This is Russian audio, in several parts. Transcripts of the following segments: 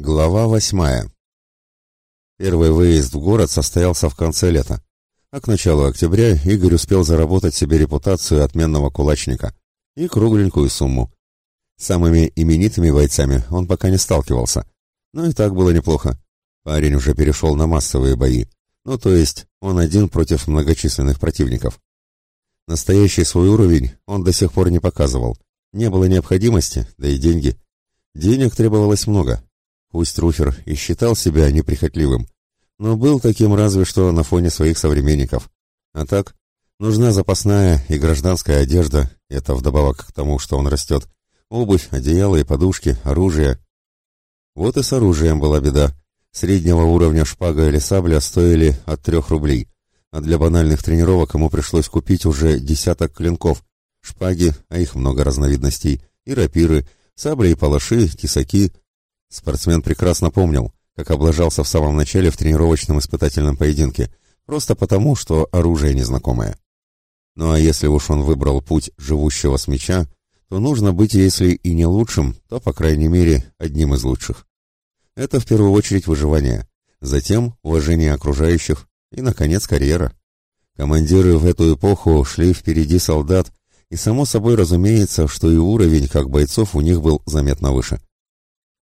Глава восьмая. Первый выезд в город состоялся в конце лета, а к началу октября Игорь успел заработать себе репутацию отменного кулачника и кругленькую сумму. Самыми именитыми бойцами он пока не сталкивался, но и так было неплохо. Парень уже перешел на массовые бои, ну то есть он один против многочисленных противников. Настоящий свой уровень он до сих пор не показывал, не было необходимости, да и деньги. Денег требовалось много, Пусть Руфер и считал себя неприхотливым, но был таким разве что на фоне своих современников. А так, нужна запасная и гражданская одежда, это вдобавок к тому, что он растет, обувь, одеяло и подушки, оружие. Вот и с оружием была беда. Среднего уровня шпага или сабля стоили от трех рублей, а для банальных тренировок ему пришлось купить уже десяток клинков, шпаги, а их много разновидностей, и рапиры, сабли и палаши, тесаки — Спортсмен прекрасно помнил, как облажался в самом начале в тренировочном испытательном поединке, просто потому, что оружие незнакомое. Ну а если уж он выбрал путь живущего с меча, то нужно быть, если и не лучшим, то, по крайней мере, одним из лучших. Это в первую очередь выживание, затем уважение окружающих и, наконец, карьера. Командиры в эту эпоху шли впереди солдат, и само собой разумеется, что и уровень как бойцов у них был заметно выше.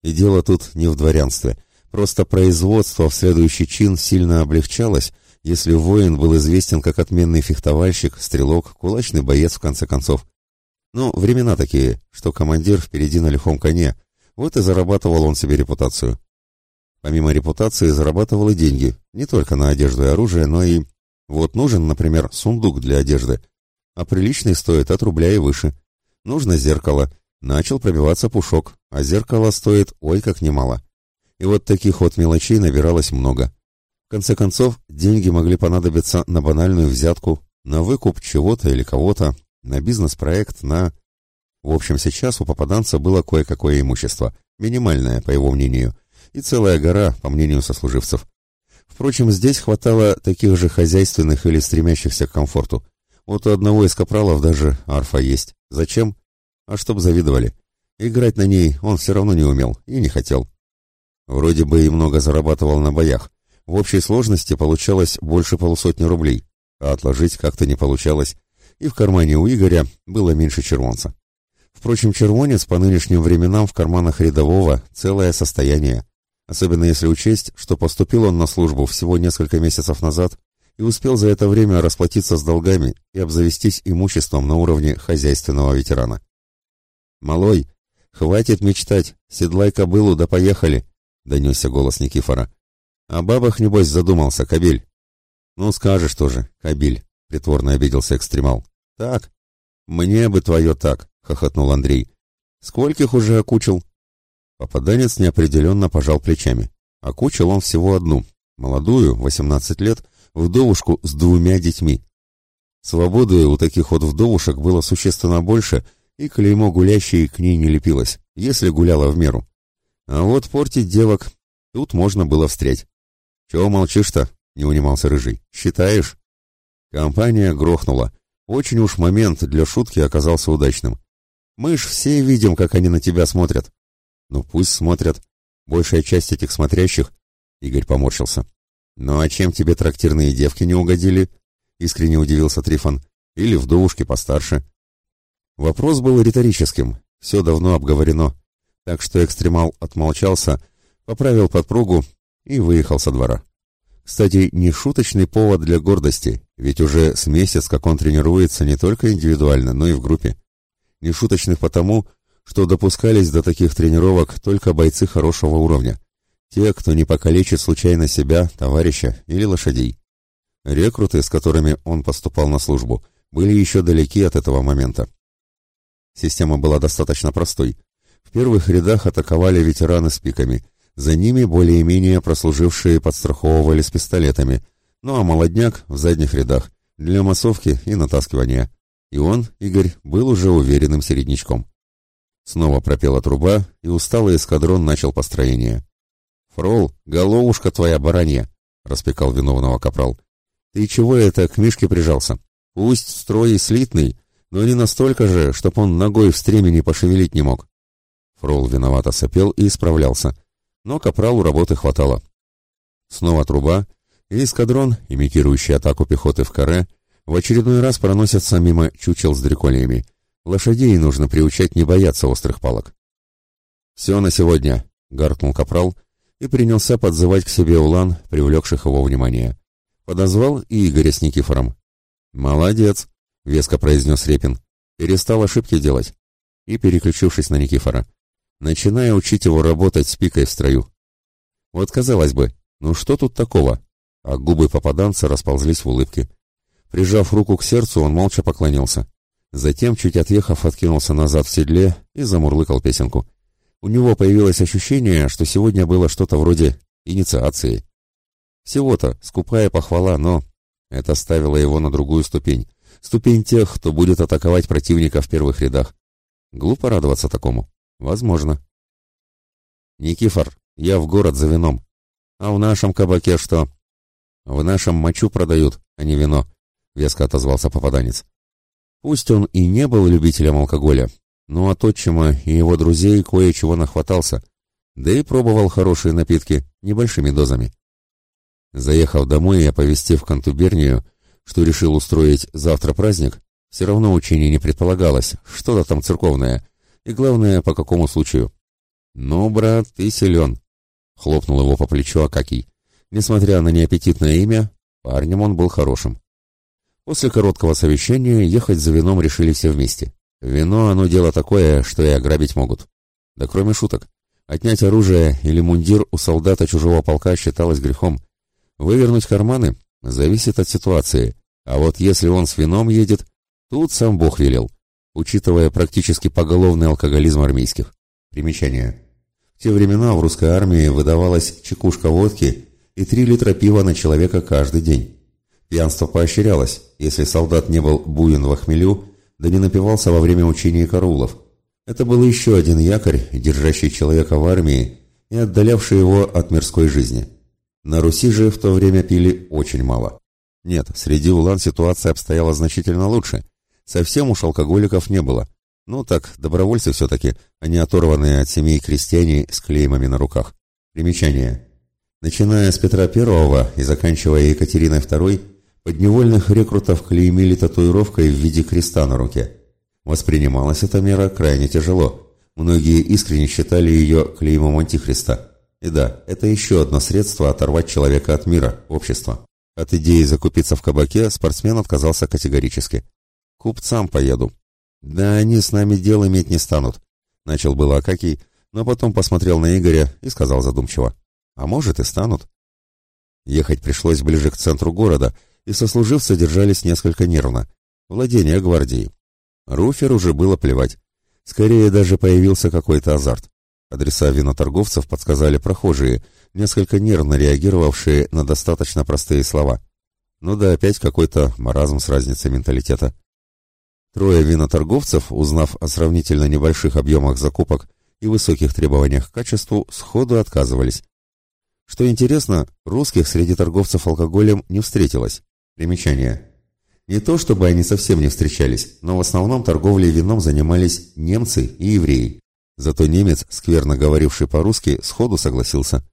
И дело тут не в дворянстве. Просто производство в следующий чин сильно облегчалось, если воин был известен как отменный фехтовальщик, стрелок, кулачный боец в конце концов. Ну, времена такие, что командир впереди на лихом коне, вот и зарабатывал он себе репутацию. Помимо репутации зарабатывал и деньги, не только на одежду и оружие, но и... Вот нужен, например, сундук для одежды, а приличный стоит от рубля и выше. Нужно зеркало, начал пробиваться пушок, а зеркало стоит ой как немало. И вот таких вот мелочей набиралось много. В конце концов, деньги могли понадобиться на банальную взятку, на выкуп чего-то или кого-то, на бизнес-проект, на... В общем, сейчас у попаданца было кое-какое имущество, минимальное, по его мнению, и целая гора, по мнению сослуживцев. Впрочем, здесь хватало таких же хозяйственных или стремящихся к комфорту. Вот у одного из капралов даже арфа есть. Зачем? а чтоб завидовали. Играть на ней он все равно не умел и не хотел. Вроде бы и много зарабатывал на боях. В общей сложности получалось больше полусотни рублей, а отложить как-то не получалось, и в кармане у Игоря было меньше червонца. Впрочем, червонец по нынешним временам в карманах рядового целое состояние, особенно если учесть, что поступил он на службу всего несколько месяцев назад и успел за это время расплатиться с долгами и обзавестись имуществом на уровне хозяйственного ветерана. «Малой, хватит мечтать, седлай кобылу, да поехали!» — донесся голос Никифора. «О бабах, небось, задумался, Кабель». «Ну, скажешь тоже, Кабель», — притворно обиделся экстремал. «Так». «Мне бы твое так», — хохотнул Андрей. «Скольких уже окучил?» Попаданец неопределенно пожал плечами. Окучил он всего одну, молодую, 18 лет, вдовушку с двумя детьми. Свободы у таких вот вдовушек было существенно больше — и клеймо гулящей к ней не лепилось, если гуляла в меру. А вот портить девок тут можно было встрять. «Чего молчишь-то?» — не унимался Рыжий. «Считаешь?» Компания грохнула. Очень уж момент для шутки оказался удачным. «Мы ж все видим, как они на тебя смотрят». «Ну пусть смотрят. Большая часть этих смотрящих...» Игорь поморщился. «Ну а чем тебе трактирные девки не угодили?» Искренне удивился Трифон. «Или вдовушки постарше?» Вопрос был риторическим, все давно обговорено, так что экстремал отмолчался, поправил подпругу и выехал со двора. Кстати, не шуточный повод для гордости, ведь уже с месяц, как он тренируется не только индивидуально, но и в группе. Не шуточных потому, что допускались до таких тренировок только бойцы хорошего уровня. Те, кто не покалечит случайно себя, товарища или лошадей. Рекруты, с которыми он поступал на службу, были еще далеки от этого момента. Система была достаточно простой. В первых рядах атаковали ветераны с пиками, за ними более-менее прослужившие подстраховывали с пистолетами, ну а молодняк в задних рядах, для массовки и натаскивания. И он, Игорь, был уже уверенным середнячком. Снова пропела труба, и усталый эскадрон начал построение. «Фрол, головушка твоя баранья!» — распекал виновного капрал. «Ты чего это к Мишке прижался? Пусть строй слитный, но не настолько же, чтоб он ногой в стремени пошевелить не мог. Фрол виновато сопел и исправлялся. но капралу работы хватало. Снова труба, и эскадрон, имитирующий атаку пехоты в каре, в очередной раз проносится мимо чучел с дрекольями. Лошадей нужно приучать не бояться острых палок. «Все на сегодня», — гаркнул капрал и принялся подзывать к себе улан, привлекших его внимание. Подозвал и Игоря с Никифором. «Молодец», — веско произнес Репин. «Перестал ошибки делать». И, переключившись на Никифора, начиная учить его работать с пикой в строю. Вот казалось бы, ну что тут такого? А губы попаданца расползлись в улыбке. Прижав руку к сердцу, он молча поклонился. Затем, чуть отъехав, откинулся назад в седле и замурлыкал песенку. У него появилось ощущение, что сегодня было что-то вроде инициации. Всего-то скупая похвала, но это ставило его на другую ступень. Ступень тех, кто будет атаковать противника в первых рядах. Глупо радоваться такому. Возможно. Никифор, я в город за вином. А в нашем кабаке что? В нашем мочу продают, а не вино, веско отозвался попаданец. Пусть он и не был любителем алкоголя, но от отчима и его друзей кое-чего нахватался, да и пробовал хорошие напитки небольшими дозами. Заехав домой и оповестив контубернию, что решил устроить завтра праздник, все равно учение не предполагалось, что-то там церковное, и главное, по какому случаю. «Ну, брат, ты силен», — хлопнул его по плечу Акакий. Несмотря на неаппетитное имя, парнем он был хорошим. После короткого совещания ехать за вином решили все вместе. Вино, оно дело такое, что и ограбить могут. Да кроме шуток. Отнять оружие или мундир у солдата чужого полка считалось грехом. Вывернуть карманы зависит от ситуации. А вот если он с вином едет, тут сам Бог велел, учитывая практически поголовный алкоголизм армейских. Примечание. В те времена в русской армии выдавалась чекушка водки и 3 литра пива на человека каждый день. Пьянство поощрялось, если солдат не был буин в хмелю, да не напивался во время учения караулов. Это был еще один якорь, держащий человека в армии и отдалявший его от мирской жизни. На Руси же в то время пили очень мало. Нет, среди улан ситуация обстояла значительно лучше. Совсем уж алкоголиков не было. Ну так, добровольцы все-таки, а не оторванные от семей крестьяне с клеймами на руках. Примечание. Начиная с Петра I и заканчивая Екатериной II, подневольных рекрутов клеймили татуировкой в виде креста на руке. Воспринималась эта мера крайне тяжело. Многие искренне считали ее клеймом антихриста. И да, это еще одно средство оторвать человека от мира, общества. От идеи закупиться в кабаке спортсмен отказался категорически. «Купцам поеду». «Да они с нами дел иметь не станут», — начал было Акакий, но потом посмотрел на Игоря и сказал задумчиво. А может и станут. Ехать пришлось ближе к центру города, и сослуживцы держались несколько нервно. Владение гвардии. Руфер уже было плевать. Скорее даже появился какой-то азарт. Адреса виноторговцев подсказали прохожие, несколько нервно реагировавшие на достаточно простые слова. Ну да, опять какой-то маразм с разницей менталитета. Трое виноторговцев, узнав о сравнительно небольших объемах закупок и высоких требованиях к качеству, сходу отказывались. Что интересно, русских среди торговцев алкоголем не встретилось. Примечание. Не то чтобы они совсем не встречались, но в основном торговлей вином занимались немцы и евреи. Зато немец, скверно говоривший по-русски, сходу согласился.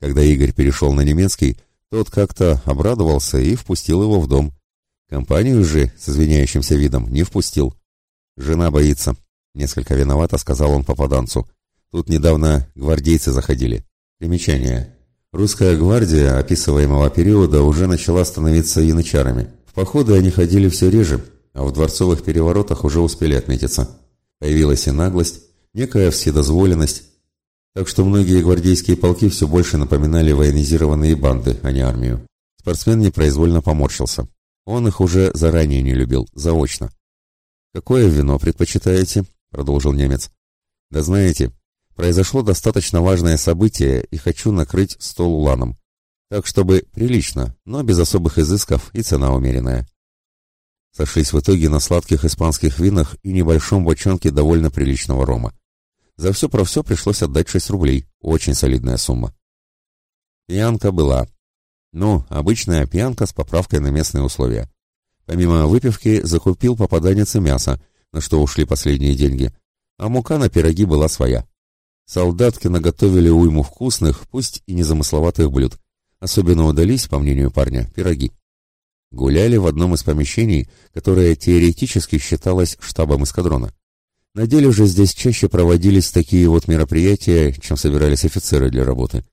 Когда Игорь перешел на немецкий, тот как-то обрадовался и впустил его в дом. Компанию же, с извиняющимся видом, не впустил. «Жена боится», — несколько виновато сказал он попаданцу. «Тут недавно гвардейцы заходили. Примечание. Русская гвардия описываемого периода уже начала становиться янычарами. В походы они ходили все реже, а в дворцовых переворотах уже успели отметиться. Появилась и наглость, некая вседозволенность, так что многие гвардейские полки все больше напоминали военизированные банды, а не армию. Спортсмен непроизвольно поморщился. Он их уже заранее не любил, заочно. «Какое вино предпочитаете?» — продолжил немец. «Да знаете, Произошло достаточно важное событие, и хочу накрыть стол уланом. Так, чтобы прилично, но без особых изысков и цена умеренная. Сошлись в итоге на сладких испанских винах и небольшом бочонке довольно приличного рома. За все про все пришлось отдать 6 рублей, очень солидная сумма. Пьянка была. Ну, обычная пьянка с поправкой на местные условия. Помимо выпивки закупил попаданец и мясо, на что ушли последние деньги, а мука на пироги была своя. Солдатки наготовили уйму вкусных, пусть и незамысловатых блюд. Особенно удались, по мнению парня, пироги. Гуляли в одном из помещений, которое теоретически считалось штабом эскадрона. На деле же здесь чаще проводились такие вот мероприятия, чем собирались офицеры для работы.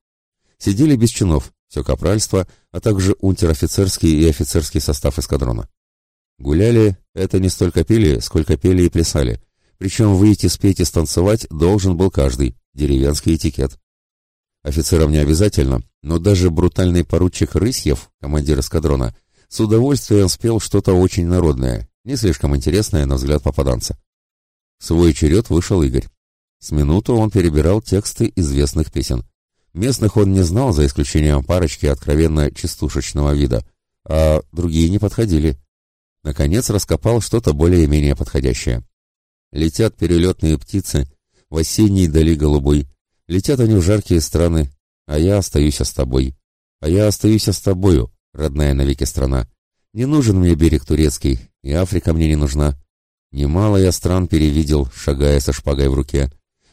Сидели без чинов, все капральство, а также унтер-офицерский и офицерский состав эскадрона. Гуляли — это не столько пели, сколько пели и плясали. Причем выйти спеть и станцевать должен был каждый, деревенский этикет. Офицерам не обязательно, но даже брутальный поручик Рысьев, командир эскадрона, с удовольствием спел что-то очень народное, не слишком интересное на взгляд попаданца. Свой черед вышел Игорь. С минуту он перебирал тексты известных песен. Местных он не знал, за исключением парочки откровенно частушечного вида, а другие не подходили. Наконец раскопал что-то более-менее подходящее. Летят перелетные птицы, в осенней дали голубой. Летят они в жаркие страны, а я остаюсь с тобой. А я остаюсь с тобою, родная навеки страна. Не нужен мне берег турецкий, и Африка мне не нужна. Немало я стран перевидел, шагая со шпагой в руке,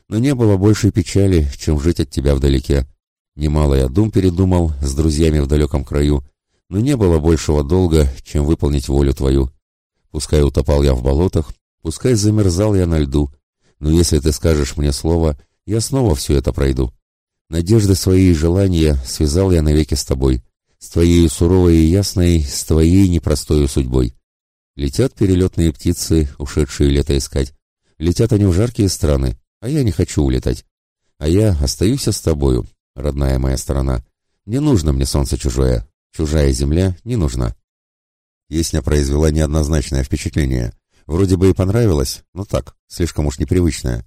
но не было большей печали, чем жить от тебя вдалеке. Немало я дум передумал с друзьями в далеком краю, но не было большего долга, чем выполнить волю твою. Пускай утопал я в болотах, пускай замерзал я на льду, но если ты скажешь мне слово, я снова все это пройду. Надежды свои и желания связал я навеки с тобой, с твоей суровой и ясной, с твоей непростой судьбой. Летят перелетные птицы, ушедшие лето искать. Летят они в жаркие страны, а я не хочу улетать. А я остаюсь с тобою, родная моя страна. Не нужно мне солнце чужое, чужая земля не нужна. Песня произвела неоднозначное впечатление. Вроде бы и понравилось, но так, слишком уж непривычное.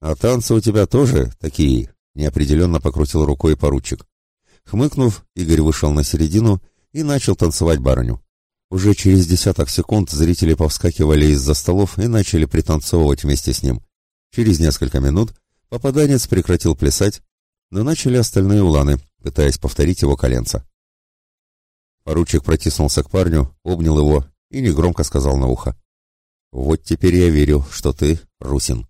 «А танцы у тебя тоже такие?» — неопределенно покрутил рукой поручик. Хмыкнув, Игорь вышел на середину и начал танцевать барыню. Уже через десяток секунд зрители повскакивали из-за столов и начали пританцовывать вместе с ним. Через несколько минут попаданец прекратил плясать, но начали остальные уланы, пытаясь повторить его коленца. Поручик протиснулся к парню, обнял его и негромко сказал на ухо. «Вот теперь я верю, что ты русин».